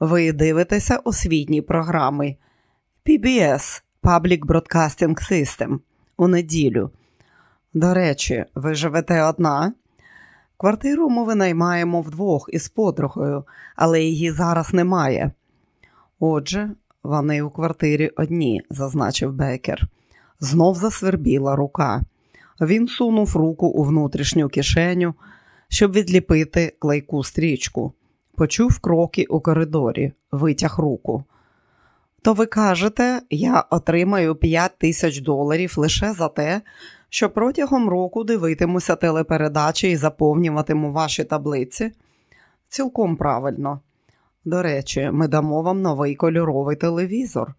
Ви дивитеся освітні програми PBS Public Broadcasting System у неділю. До речі, ви живете одна? Квартиру ми винаймаємо вдвох із подругою, але її зараз немає. Отже, вони у квартирі одні, зазначив Бекер. Знов засвербіла рука. Він сунув руку у внутрішню кишеню, щоб відліпити клейку стрічку. Почув кроки у коридорі, витяг руку. То ви кажете, я отримаю 5 тисяч доларів лише за те, що протягом року дивитимуся телепередачі і заповнюватиму ваші таблиці? Цілком правильно. До речі, ми дамо вам новий кольоровий телевізор.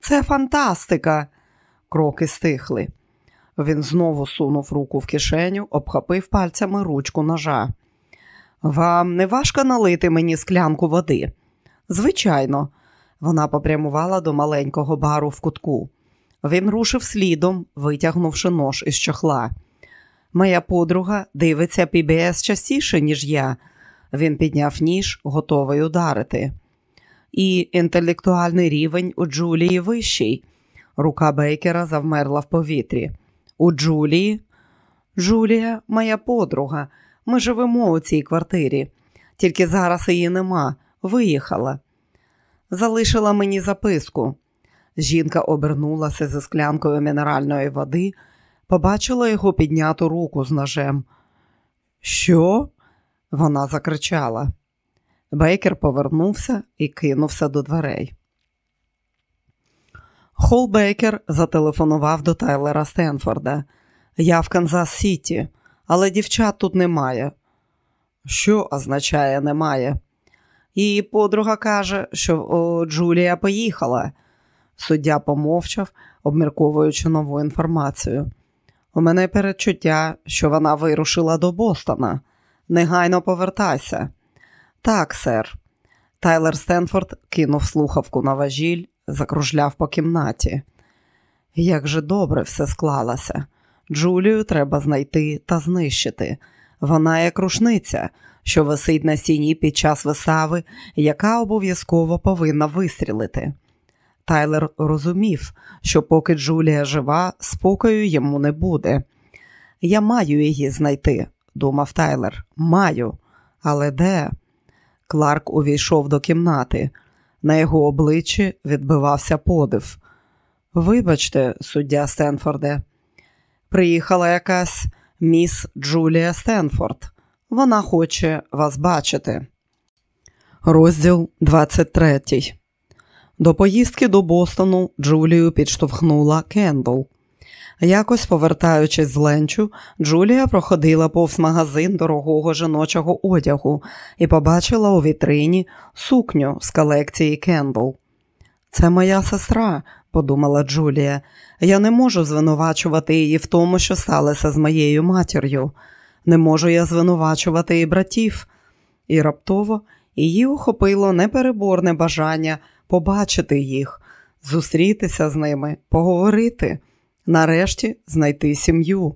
Це фантастика. Кроки стихли. Він знову сунув руку в кишеню, обхопив пальцями ручку ножа. Вам не важко налити мені склянку води? Звичайно, вона попрямувала до маленького бару в кутку. Він рушив слідом, витягнувши нож із чохла. Моя подруга дивиться PBS частіше, ніж я. Він підняв ніж, готовий ударити. І інтелектуальний рівень у Джулії вищий. Рука Бейкера завмерла в повітрі. У Джулії? Джулія, моя подруга. Ми живемо у цій квартирі. Тільки зараз її нема. Виїхала. Залишила мені записку. Жінка обернулася зі склянкою мінеральної води, побачила його підняту руку з ножем. Що? Вона закричала. Бейкер повернувся і кинувся до дверей. Хол Бейкер зателефонував до Тайлера Стенфорда. Я в Канзас Сіті, але дівчат тут немає. Що означає немає? Її подруга каже, що о, Джулія поїхала. Суддя помовчав, обмірковуючи нову інформацію. У мене передчуття, що вона вирушила до Бостона. Негайно повертайся. Так, сер. Тайлер Стенфорд кинув слухавку на важіль, закружляв по кімнаті. Як же добре все склалося. Джулію треба знайти та знищити. Вона як рушниця, що висить на стіні під час вистави, яка обов'язково повинна вистрілити. Тайлер розумів, що поки Джулія жива, спокою йому не буде. Я маю її знайти, думав Тайлер. Маю. Але де? Кларк увійшов до кімнати. На його обличчі відбивався подив. Вибачте, суддя Стенфорде, приїхала якась міс Джулія Стенфорд. Вона хоче вас бачити. Розділ 23 До поїздки до Бостону Джулію підштовхнула Кендл. Якось повертаючись з ленчу, Джулія проходила повз магазин дорогого жіночого одягу і побачила у вітрині сукню з колекції Кендл. Це моя сестра, подумала Джулія. Я не можу звинувачувати її в тому, що сталося з моєю матір'ю. Не можу я звинувачувати і братів. І раптово її охопило непереборне бажання побачити їх, зустрітися з ними, поговорити нарешті знайти сім'ю.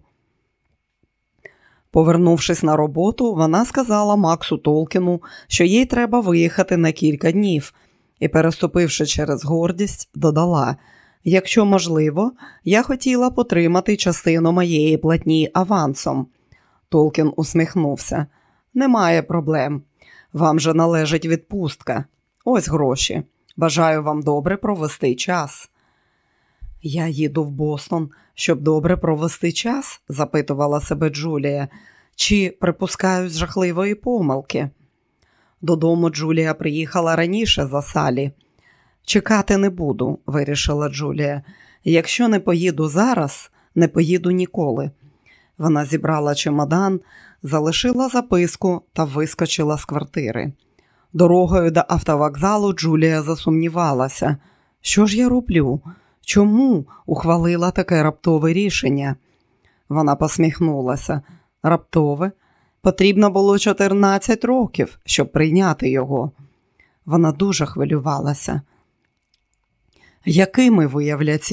Повернувшись на роботу, вона сказала Максу Толкіну, що їй треба виїхати на кілька днів, і, переступивши через гордість, додала: якщо можливо, я хотіла потримати частину моєї платні авансом. Толкін усміхнувся. Немає проблем. Вам же належить відпустка. Ось гроші. Бажаю вам добре провести час. Я їду в Бостон, щоб добре провести час? запитувала себе Джулія, чи припускаюсь жахливої помилки. Додому Джулія приїхала раніше за салі. Чекати не буду, вирішила Джулія. Якщо не поїду зараз, не поїду ніколи. Вона зібрала чемодан, залишила записку та вискочила з квартири. Дорогою до автовокзалу Джулія засумнівалася. Що ж я роблю? Чому ухвалила таке раптове рішення? Вона посміхнулася. Раптове. Потрібно було 14 років, щоб прийняти його. Вона дуже хвилювалася. Якими виявляться